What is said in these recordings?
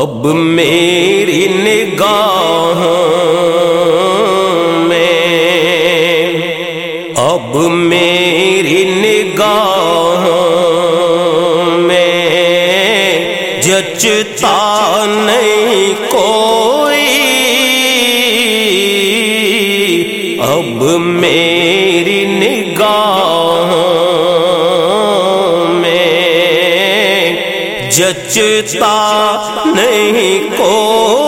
اب میری نگاہ میں اب میں جچتا نہیں کو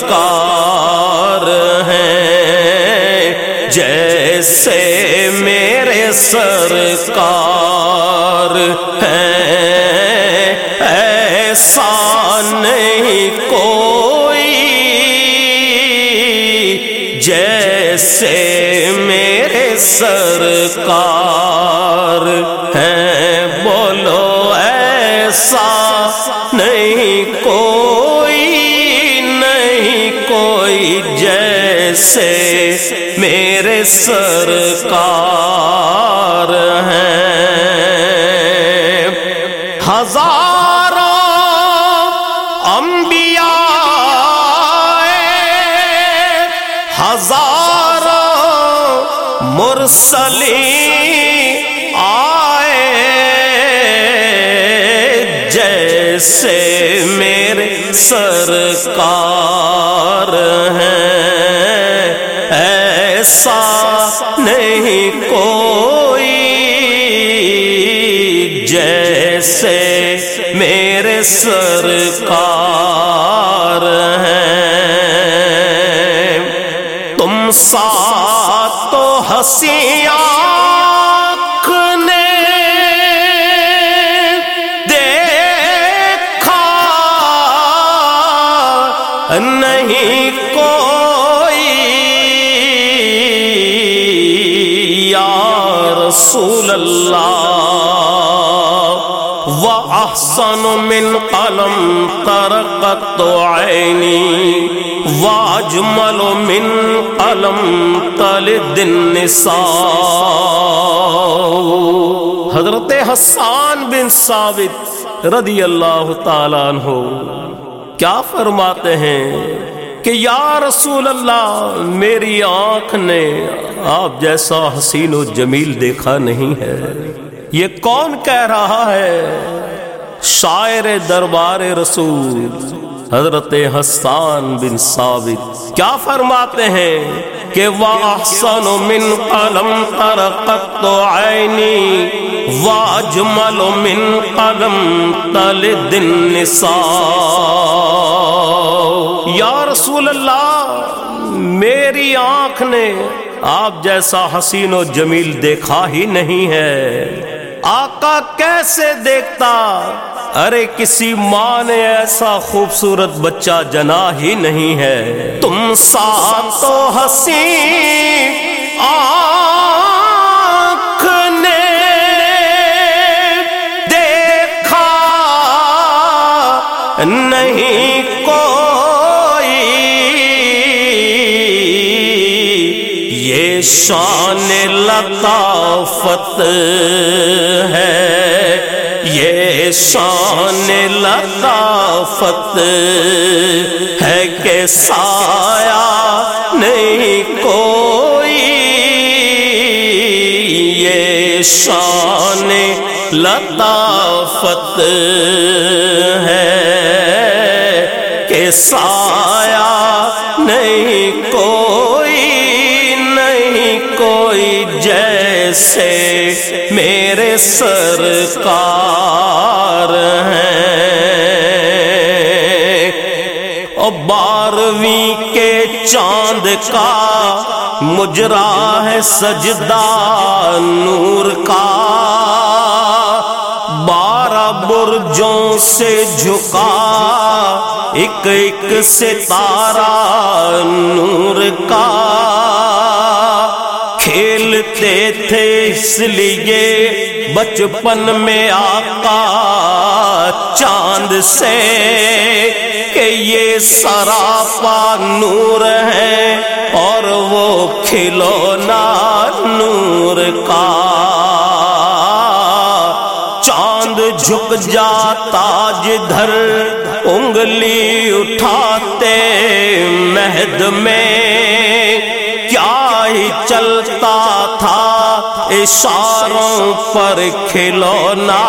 سرکار ہیں جیسے میرے سرکار ہیں ایسا نہیں کوئی۔ جیسے میرے سرکار جیسے میرے سرکار ہیں۔ ہزاروں انبیاء ہزاروں مرسلی آئے جیسے میرے سرکار ہیں۔ ایسا نہیں کوئی جیسے میرے سرکار رسول اللہ و احسن من قلم ترقت عینی واجمل من قلم تلد النساء. حضرت حسان بن ثابت رضی اللہ تعالیٰ عنہ کیا فرماتے ہیں؟ کہ یا رسول اللہ، میری آنکھ نے آپ جیسا حسین و جمیل دیکھا نہیں ہے۔ یہ کون کہہ رہا ہے؟ شاعر دربار رسول حضرت حسان بن ثابت۔ کیا فرماتے ہیں کہ واحسن من قلم ترقت عینی واجمل من قلم تلد النساء۔ یا رسول اللہ، میری آنکھ نے آپ جیسا حسین و جمیل دیکھا ہی نہیں ہے۔ آقا کیسے دیکھتا؟ ارے کسی ماں نے ایسا خوبصورت بچہ جنا ہی نہیں ہے۔ تم ساتھ تو ہنسی آنکھ یہ شان لطافت ہے۔ یہ شان لطافت ہے کہ سایہ نہیں کوئی۔ یہ شان لطافت ہے کہ سایہ جیسے میرے سرکار ہیں۔ اور بارہویں کے چاند کا مجرا ہے سجدہ نور کا۔ موجوں سے جھکا، ایک ایک ستارہ نور کا۔ کھیلتے تھے، اس لیے بچپن میں آقا چاند سے کہ یہ سراپا نور ہے اور وہ کھلونا نور کا چاند جھک جاتا، جدھر انگلی اٹھاتے مہد میں ہی چلتا تھا اشاروں پر کھلونا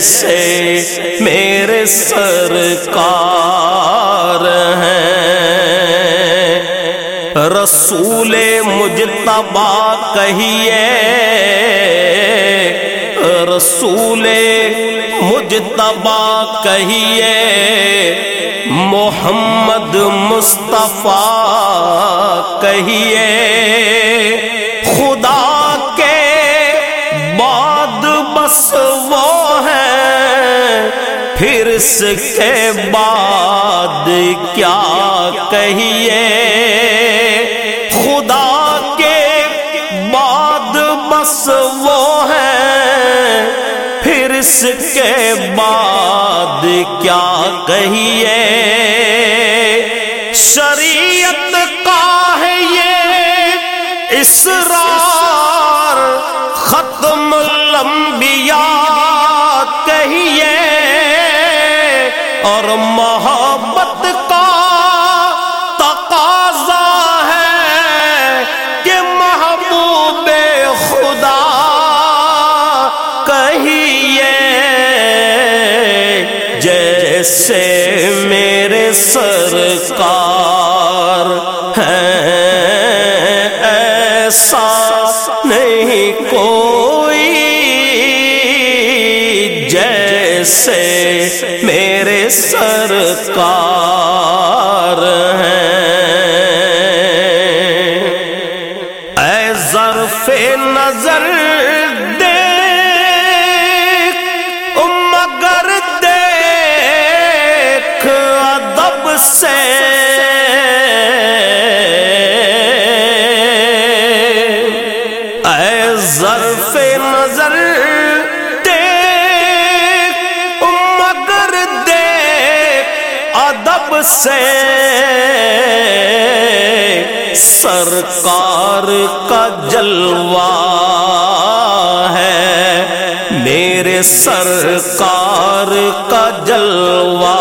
جیسے میرے سرکار ہیں رسول مجتبا کہیے۔ رسول مجتبا کہیے۔ محمد مصطفیٰ کہیے۔ اس کے بعد کیا کہیے؟ خدا کے بعد بس وہ ہے، پھر اس کے بعد کیا کہیے؟ شریعت کا ہے یہ اسرار، ختم الانبیاء، کہیے اور محبت کا تقاضا ہے کہ محبوب خدا کہیے جیسے میرے سرکار ظرف نظر دیکھ مگر دیکھ، ادب سے۔ اے ظرف نظر دیکھ مگر دیکھ، ادب سے۔ سرکار کا جلوہ ہے۔ میرے سرکار کا جلوہ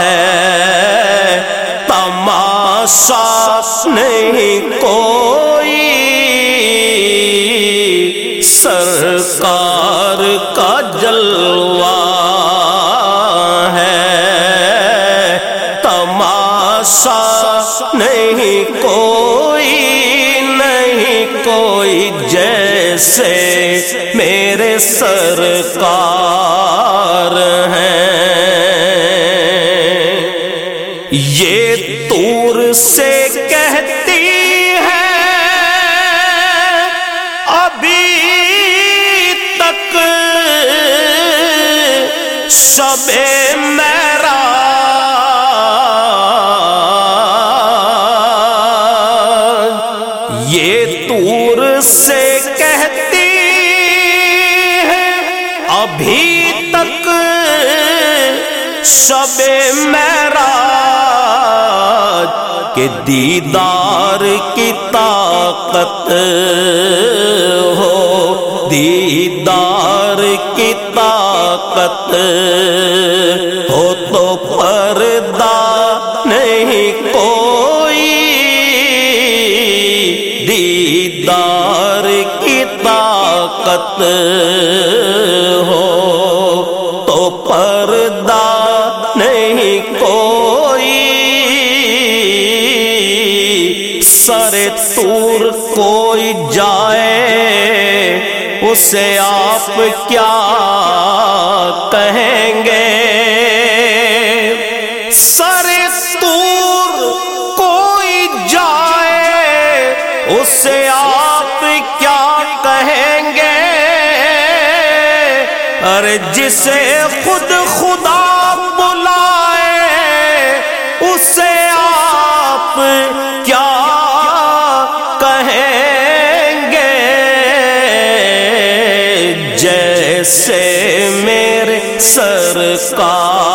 ہے۔ تماشا نہیں کوئی۔ سرکار کا جلوہ کوئی جیسے میرے سرکار ہیں یہ تور سے کہتی ہے ابھی تک شب شب میرا کہ دیدار کی طاقت ہو، دیدار کی طاقت ہو تو پردہ نہیں کوئی، دیدار کی طاقت سے آپ کیا کہیں گے؟ سر تور کوئی جائے، اسے آپ کیا کہیں گے؟ ارے جسے خود خدا سرکار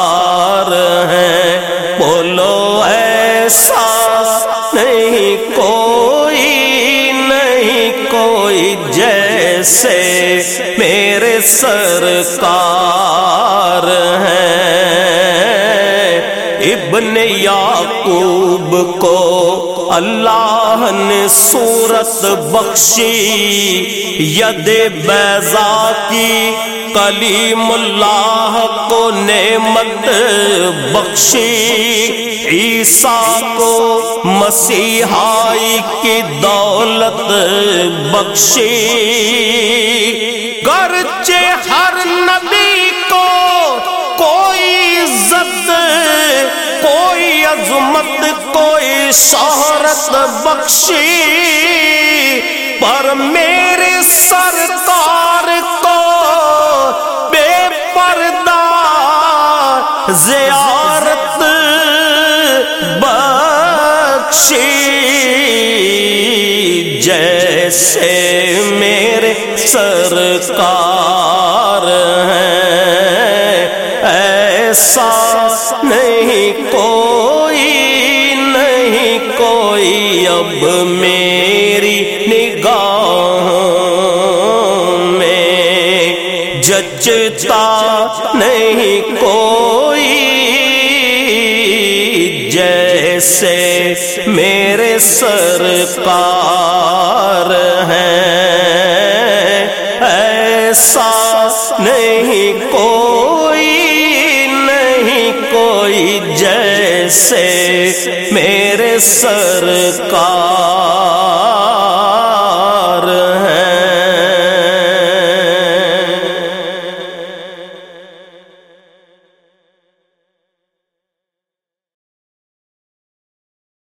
ہیں بولو ایسا نہیں، کوئی نہیں، کوئی جیسے میرے سرکار ہیں ابن یعقوب کو اللہ نے صورت بخشی، ید بیضا کی کلیم اللہ کو نعمت بخشی، عیسیٰ کو مسیحائی کی دولت بخشی۔ گرچہ ہر نبی کو کوئی عزت، کوئی عظمت، کوئی شہرت بخشی، پر میرے سرکار سرکار ہیں ایسا نہیں کوئی نہیں کوئی اب میں ایسا نہیں کوئی نہیں کوئی جیسے میرے سرکار